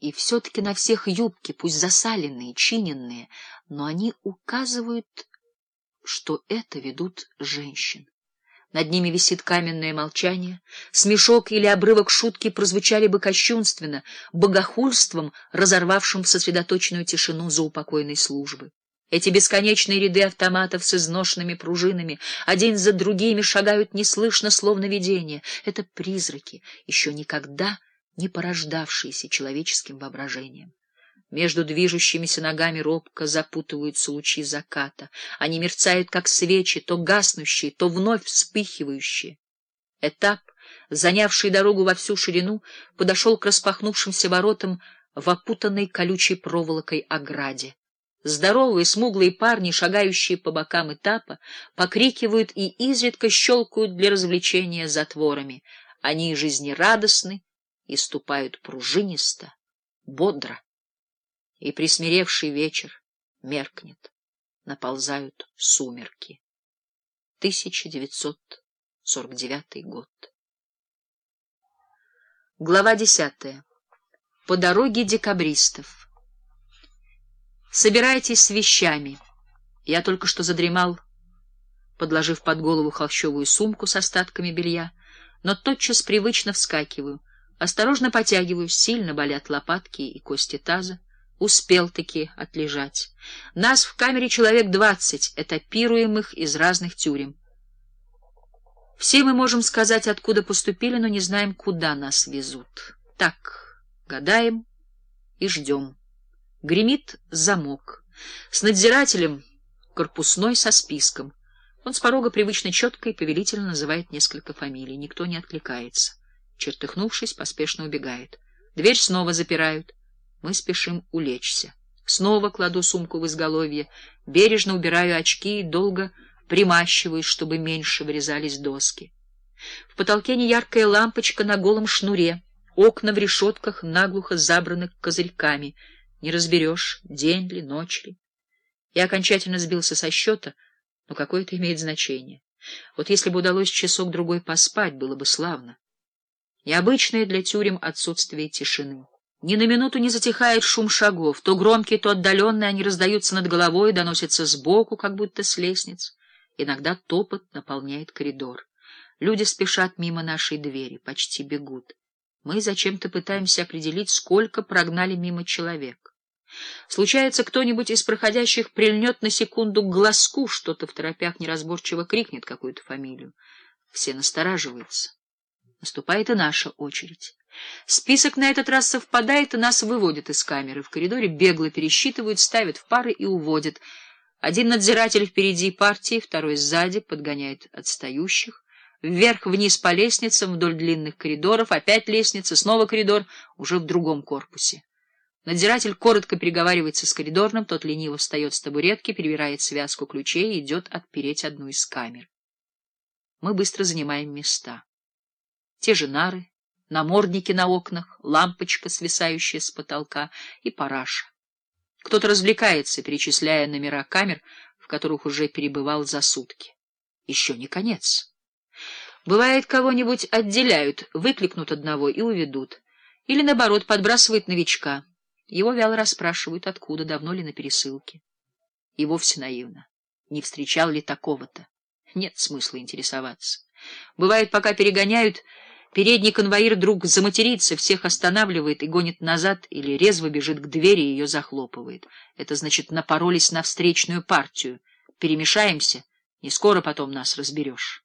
И все-таки на всех юбки, пусть засаленные, чиненные, но они указывают, что это ведут женщин. Над ними висит каменное молчание. Смешок или обрывок шутки прозвучали бы кощунственно, богохульством, разорвавшим сосредоточенную тишину заупокойной службы. Эти бесконечные ряды автоматов с изношенными пружинами один за другими шагают неслышно, словно видение. Это призраки, еще никогда не порождавшиеся человеческим воображением. Между движущимися ногами робко запутываются лучи заката. Они мерцают, как свечи, то гаснущие, то вновь вспыхивающие. Этап, занявший дорогу во всю ширину, подошел к распахнувшимся воротам в опутанной колючей проволокой ограде. Здоровые, смуглые парни, шагающие по бокам этапа, покрикивают и изредка щелкают для развлечения затворами. Они жизнерадостны и ступают пружинисто, бодро и присмиревший вечер меркнет, наползают сумерки. 1949 год. Глава десятая. По дороге декабристов. Собирайтесь с вещами. Я только что задремал, подложив под голову холщовую сумку с остатками белья, но тотчас привычно вскакиваю, осторожно потягиваюсь, сильно болят лопатки и кости таза. Успел-таки отлежать. Нас в камере человек двадцать, этапируемых из разных тюрем. Все мы можем сказать, откуда поступили, но не знаем, куда нас везут. Так, гадаем и ждем. Гремит замок. С надзирателем корпусной со списком. Он с порога привычно четко и повелительно называет несколько фамилий. Никто не откликается. Чертыхнувшись, поспешно убегает. Дверь снова запирают. Мы спешим улечься. Снова кладу сумку в изголовье, бережно убираю очки и долго примащиваюсь, чтобы меньше врезались доски. В потолке неяркая лампочка на голом шнуре, окна в решетках наглухо забраны козырьками. Не разберешь, день ли, ночь ли. Я окончательно сбился со счета, но какое это имеет значение. Вот если бы удалось часок-другой поспать, было бы славно. Необычное для тюрем отсутствие тишины. Ни на минуту не затихает шум шагов, то громкие, то отдаленные, они раздаются над головой, доносятся сбоку, как будто с лестниц. Иногда топот наполняет коридор. Люди спешат мимо нашей двери, почти бегут. Мы зачем-то пытаемся определить, сколько прогнали мимо человек. Случается, кто-нибудь из проходящих прильнет на секунду к глазку, что-то в торопях неразборчиво крикнет какую-то фамилию. Все настораживаются. Наступает и наша очередь. Список на этот раз совпадает, и нас выводят из камеры. В коридоре бегло пересчитывают, ставят в пары и уводят. Один надзиратель впереди партии, второй сзади, подгоняет отстающих. Вверх-вниз по лестницам, вдоль длинных коридоров, опять лестница, снова коридор, уже в другом корпусе. Надзиратель коротко переговаривается с коридорным, тот лениво встает с табуретки, перебирает связку ключей и идет отпереть одну из камер. Мы быстро занимаем места. Те же нары, намордники на окнах, лампочка, свисающая с потолка, и параша. Кто-то развлекается, перечисляя номера камер, в которых уже перебывал за сутки. Еще не конец. Бывает, кого-нибудь отделяют, выкликнут одного и уведут. Или, наоборот, подбрасывают новичка. Его вяло расспрашивают, откуда, давно ли на пересылке. И вовсе наивно. Не встречал ли такого-то? Нет смысла интересоваться. Бывает, пока перегоняют, Передний конвоир вдруг заматерится, всех останавливает и гонит назад или резво бежит к двери и ее захлопывает. Это значит, напоролись на встречную партию. Перемешаемся, не скоро потом нас разберешь.